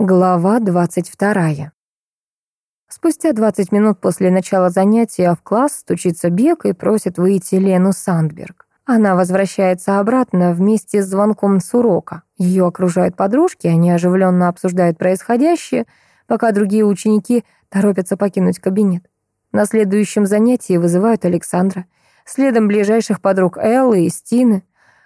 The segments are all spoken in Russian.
Глава 22. Спустя 20 минут после начала занятия в класс стучится бег и просит выйти Лену Сандберг. Она возвращается обратно вместе с звонком с урока. Ее окружают подружки, они оживленно обсуждают происходящее, пока другие ученики торопятся покинуть кабинет. На следующем занятии вызывают Александра, следом ближайших подруг Эллы и Стины.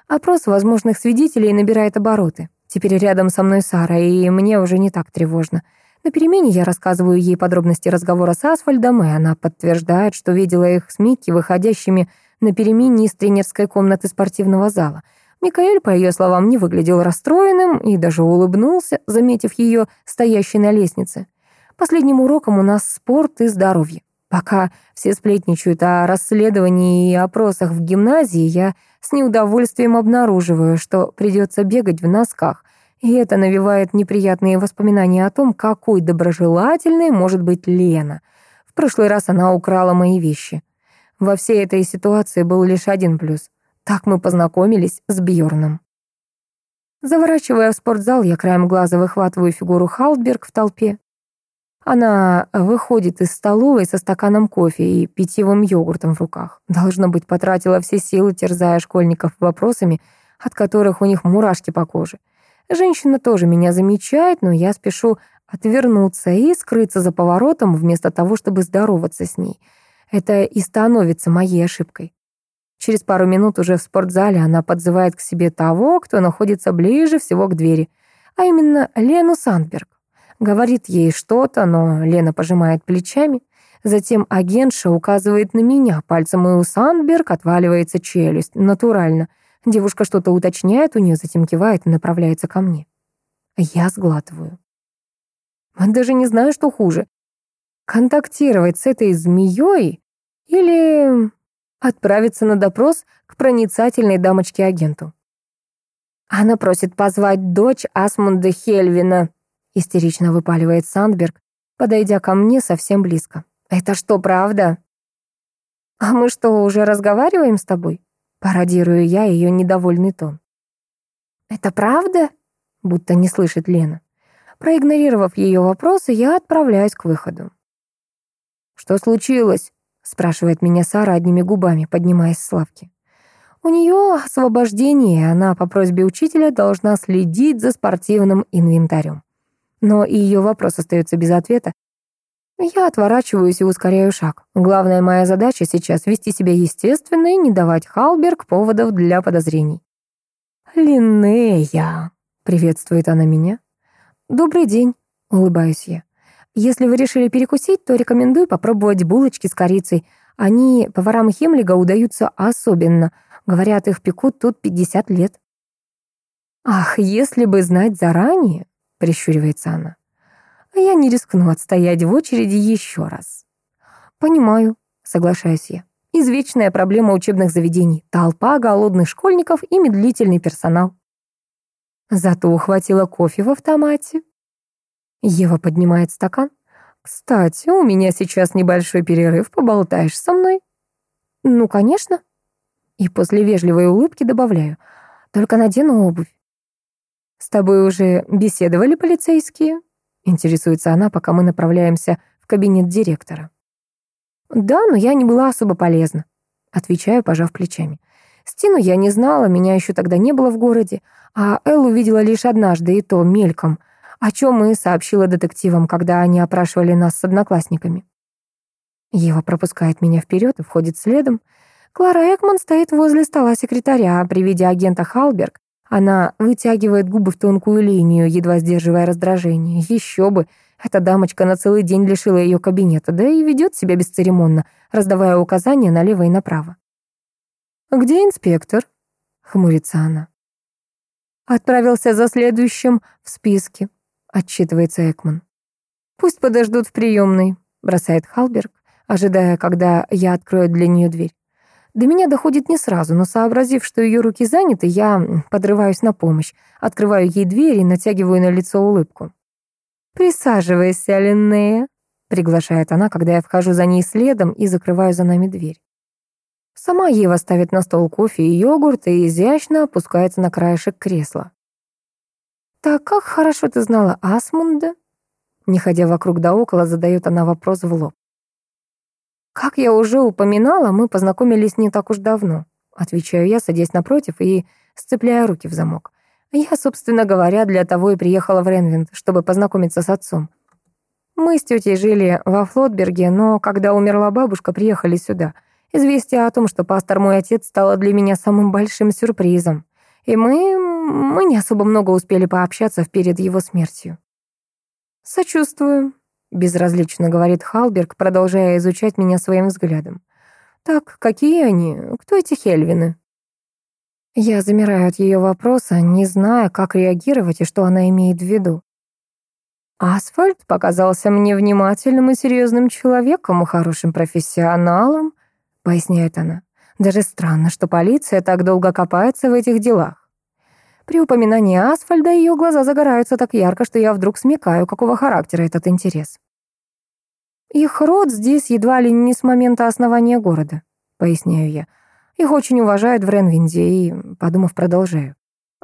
Опрос возможных свидетелей набирает обороты. Теперь рядом со мной Сара, и мне уже не так тревожно. На перемене я рассказываю ей подробности разговора с Асфальдом, и она подтверждает, что видела их с Микки, выходящими на перемене из тренерской комнаты спортивного зала. Микаэль, по ее словам, не выглядел расстроенным и даже улыбнулся, заметив ее стоящей на лестнице. Последним уроком у нас спорт и здоровье. Пока все сплетничают о расследовании и опросах в гимназии, я с неудовольствием обнаруживаю, что придется бегать в носках. И это навевает неприятные воспоминания о том, какой доброжелательной может быть Лена. В прошлый раз она украла мои вещи. Во всей этой ситуации был лишь один плюс. Так мы познакомились с Бьорном. Заворачивая в спортзал, я краем глаза выхватываю фигуру Халдберг в толпе. Она выходит из столовой со стаканом кофе и питьевым йогуртом в руках. Должно быть, потратила все силы, терзая школьников вопросами, от которых у них мурашки по коже. Женщина тоже меня замечает, но я спешу отвернуться и скрыться за поворотом, вместо того, чтобы здороваться с ней. Это и становится моей ошибкой. Через пару минут уже в спортзале она подзывает к себе того, кто находится ближе всего к двери, а именно Лену Сандберг. Говорит ей что-то, но Лена пожимает плечами. Затем агентша указывает на меня пальцем, и у Сандберг отваливается челюсть. Натурально. Девушка что-то уточняет у нее, затем кивает и направляется ко мне. Я сглатываю. Даже не знаю, что хуже. Контактировать с этой змеей или отправиться на допрос к проницательной дамочке-агенту. Она просит позвать дочь Асмунда Хельвина, истерично выпаливает Сандберг, подойдя ко мне совсем близко. «Это что, правда?» «А мы что, уже разговариваем с тобой?» Пародирую я ее недовольный тон. «Это правда?» Будто не слышит Лена. Проигнорировав ее вопросы, я отправляюсь к выходу. «Что случилось?» спрашивает меня Сара одними губами, поднимаясь с лавки. У нее освобождение, и она по просьбе учителя должна следить за спортивным инвентарем но и ее вопрос остается без ответа. Я отворачиваюсь и ускоряю шаг. Главная моя задача сейчас — вести себя естественно и не давать Халберг поводов для подозрений. «Линнея!» — приветствует она меня. «Добрый день», — улыбаюсь я. «Если вы решили перекусить, то рекомендую попробовать булочки с корицей. Они поварам Хемлига удаются особенно. Говорят, их пекут тут 50 лет». «Ах, если бы знать заранее!» прищуривается она. А Я не рискну отстоять в очереди еще раз. Понимаю, соглашаюсь я. Извечная проблема учебных заведений. Толпа голодных школьников и медлительный персонал. Зато ухватила кофе в автомате. Ева поднимает стакан. «Кстати, у меня сейчас небольшой перерыв, поболтаешь со мной?» «Ну, конечно». И после вежливой улыбки добавляю. «Только надену обувь». С тобой уже беседовали полицейские?» Интересуется она, пока мы направляемся в кабинет директора. «Да, но я не была особо полезна», — отвечаю, пожав плечами. «Стину я не знала, меня еще тогда не было в городе, а Эл увидела лишь однажды, и то мельком, о чем и сообщила детективам, когда они опрашивали нас с одноклассниками». Ева пропускает меня вперед и входит следом. Клара Экман стоит возле стола секретаря. При виде агента Халберг она вытягивает губы в тонкую линию, едва сдерживая раздражение. Еще бы! Эта дамочка на целый день лишила ее кабинета, да и ведет себя бесцеремонно, раздавая указания налево и направо. «Где инспектор?» — хмурится она. «Отправился за следующим в списке», — отчитывается Экман. «Пусть подождут в приемной», — бросает Халберг, ожидая, когда я открою для нее дверь. До меня доходит не сразу, но сообразив, что ее руки заняты, я подрываюсь на помощь, открываю ей дверь и натягиваю на лицо улыбку. «Присаживайся, Линнея», — приглашает она, когда я вхожу за ней следом и закрываю за нами дверь. Сама Ева ставит на стол кофе и йогурт и изящно опускается на краешек кресла. «Так как хорошо «Как я уже упоминала, мы познакомились не так уж давно», отвечаю я, садясь напротив и сцепляя руки в замок. «Я, собственно говоря, для того и приехала в Ренвинд, чтобы познакомиться с отцом. Мы с тетей жили во Флотберге, но когда умерла бабушка, приехали сюда. Известие о том, что пастор мой отец, стало для меня самым большим сюрпризом. И мы... мы не особо много успели пообщаться перед его смертью». «Сочувствую», безразлично говорит Халберг, продолжая изучать меня своим взглядом. «Так, какие они? Кто эти Хельвины?» Я замираю от ее вопроса, не зная, как реагировать и что она имеет в виду. Асфальт показался мне внимательным и серьезным человеком хорошим профессионалом, поясняет она. Даже странно, что полиция так долго копается в этих делах. При упоминании асфальта ее глаза загораются так ярко, что я вдруг смекаю, какого характера этот интерес. «Их род здесь едва ли не с момента основания города», — поясняю я. «Их очень уважают в Ренвинде и, подумав, продолжаю.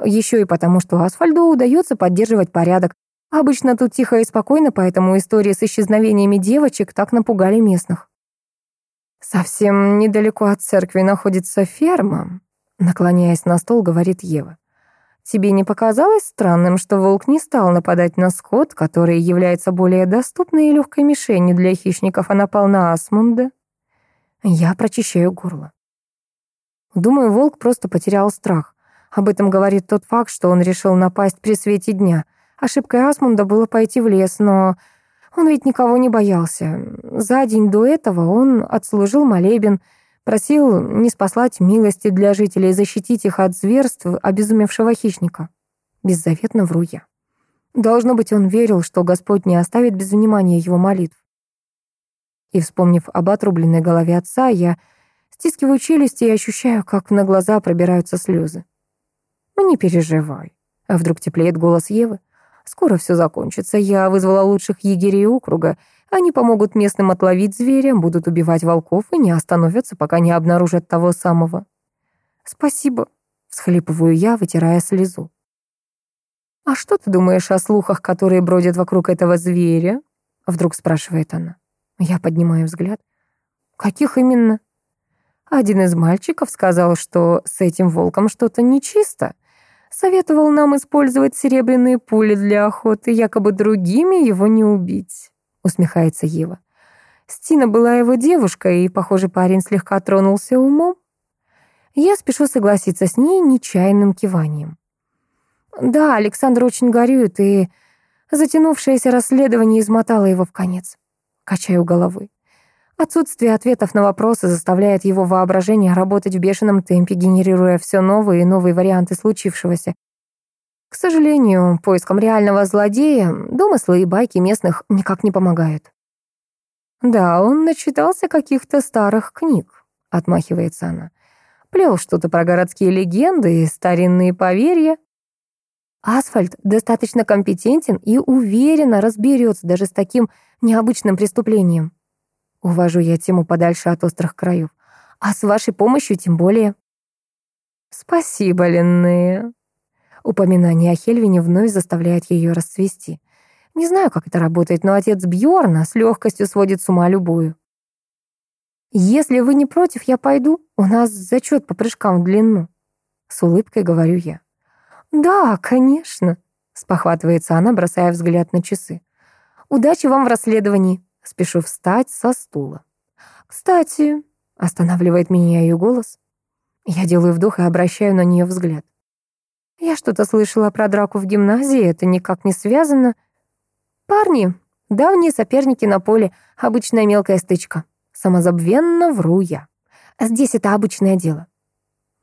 Еще и потому, что Асфальду удается поддерживать порядок. Обычно тут тихо и спокойно, поэтому истории с исчезновениями девочек так напугали местных». «Совсем недалеко от церкви находится ферма», — наклоняясь на стол, говорит Ева. Тебе не показалось странным, что волк не стал нападать на скот, который является более доступной и легкой мишенью для хищников, а напал на Асмунда? Я прочищаю горло. Думаю, волк просто потерял страх. Об этом говорит тот факт, что он решил напасть при свете дня. Ошибкой Асмунда было пойти в лес, но он ведь никого не боялся. За день до этого он отслужил молебен — Просил не спаслать милости для жителей, защитить их от зверств обезумевшего хищника. Беззаветно вру я. Должно быть, он верил, что Господь не оставит без внимания его молитв. И, вспомнив об отрубленной голове отца, я стискиваю челюсти и ощущаю, как на глаза пробираются слезы. «Ну, «Не переживай», — а вдруг теплеет голос Евы. «Скоро все закончится. Я вызвала лучших егерей округа, они помогут местным отловить зверя, будут убивать волков и не остановятся, пока не обнаружат того самого. «Спасибо», — всхлипываю я, вытирая слезу. «А что ты думаешь о слухах, которые бродят вокруг этого зверя?» — вдруг спрашивает она. Я поднимаю взгляд. «Каких именно?» Один из мальчиков сказал, что с этим волком что-то нечисто. Советовал нам использовать серебряные пули для охоты, якобы другими его не убить усмехается Ева. Стина была его девушкой, и, похоже, парень слегка тронулся умом. Я спешу согласиться с ней нечаянным киванием. Да, Александр очень горюет, и затянувшееся расследование измотало его в конец. Качаю головой. Отсутствие ответов на вопросы заставляет его воображение работать в бешеном темпе, генерируя все новые и новые варианты случившегося, к сожалению, поиском реального злодея домыслы и байки местных никак не помогают. «Да, он начитался каких-то старых книг», — отмахивается она. «Плел что-то про городские легенды и старинные поверья». Асфальт достаточно компетентен и уверенно разберется даже с таким необычным преступлением. Увожу я тему подальше от острых краев. А с вашей помощью тем более. «Спасибо, Линнея», Упоминание о Хельвине вновь заставляет ее расцвести. Не знаю, как это работает, но отец Бьорна с легкостью сводит с ума любую. «Если вы не против, я пойду. У нас зачет по прыжкам в длину». С улыбкой говорю я. «Да, конечно», — спохватывается она, бросая взгляд на часы. «Удачи вам в расследовании». Спешу встать со стула. «Кстати», — останавливает меня ее голос. Я делаю вдох и обращаю на нее взгляд. Я что-то слышала про драку в гимназии, это никак не связано. Парни, давние соперники на поле, обычная мелкая стычка. Самозабвенно вру я. А здесь это обычное дело.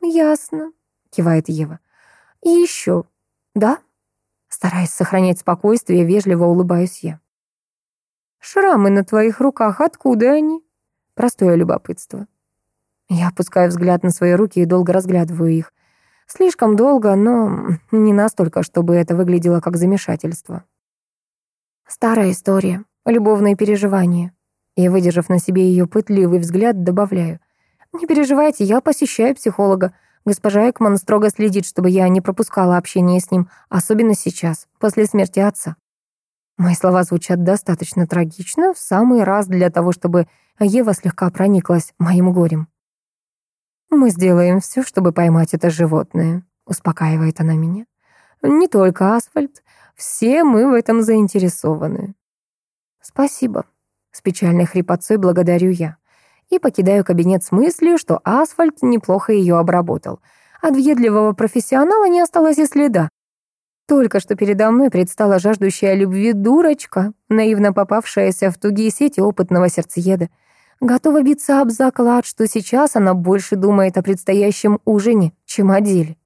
Ясно, кивает Ева. И еще, да? Стараясь сохранять спокойствие, вежливо улыбаюсь я. Шрамы на твоих руках, откуда они? Простое любопытство. Я опускаю взгляд на Слишком долго, но не настолько, чтобы это выглядело как замешательство. Старая история, любовные переживания. И, выдержав на себе ее пытливый взгляд, добавляю. «Не переживайте, я посещаю психолога. Госпожа Экман строго следит, чтобы я не пропускала общение с ним, особенно сейчас, после смерти отца». Мои слова звучат достаточно трагично, в самый раз для того, чтобы Ева слегка прониклась моим горем.«Мы сделаем все, чтобы поймать это животное», — успокаивает она меня. «Не только асфальт. Все мы в этом заинтересованы». «Спасибо», — с печальной хрипотцой благодарю я. И покидаю кабинет с мыслью, что асфальт неплохо ее обработал. От въедливого профессионала не осталось и следа. Только что передо мной предстала жаждущая любви дурочка, наивно попавшаяся в тугие сети опытного сердцееда. Готова биться об заклад, что сейчас она больше думает о предстоящем ужине, чем о деле.